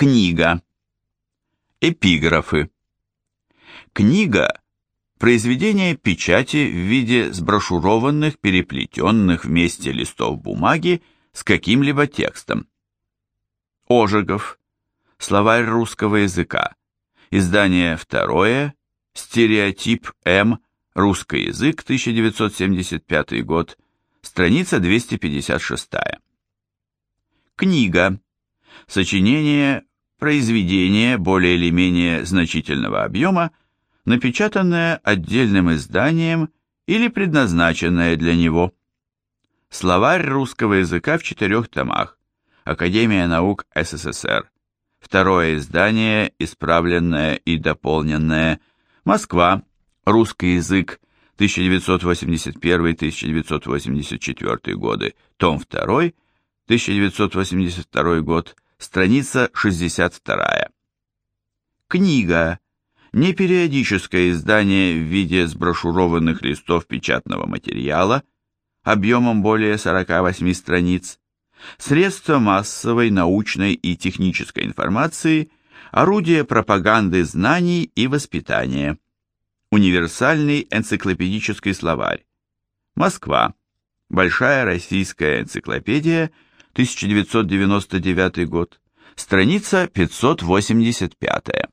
Книга. Эпиграфы. Книга – произведение печати в виде сброшурованных, переплетенных вместе листов бумаги с каким-либо текстом. Ожегов. Словарь русского языка. Издание второе. Стереотип М. Русский язык, 1975 год. Страница 256. Книга. Сочинение, произведение более или менее значительного объема, напечатанное отдельным изданием или предназначенное для него. Словарь русского языка в четырех томах. Академия наук СССР. Второе издание, исправленное и дополненное. Москва. Русский язык. 1981-1984 годы. Том 2. 1982 год. Страница 62. Книга. Непериодическое издание в виде сброшурованных листов печатного материала объемом более 48 страниц средства массовой, научной и технической информации, орудие пропаганды знаний и воспитания. Универсальный энциклопедический словарь. Москва. Большая российская энциклопедия, 1999 год. Страница 585.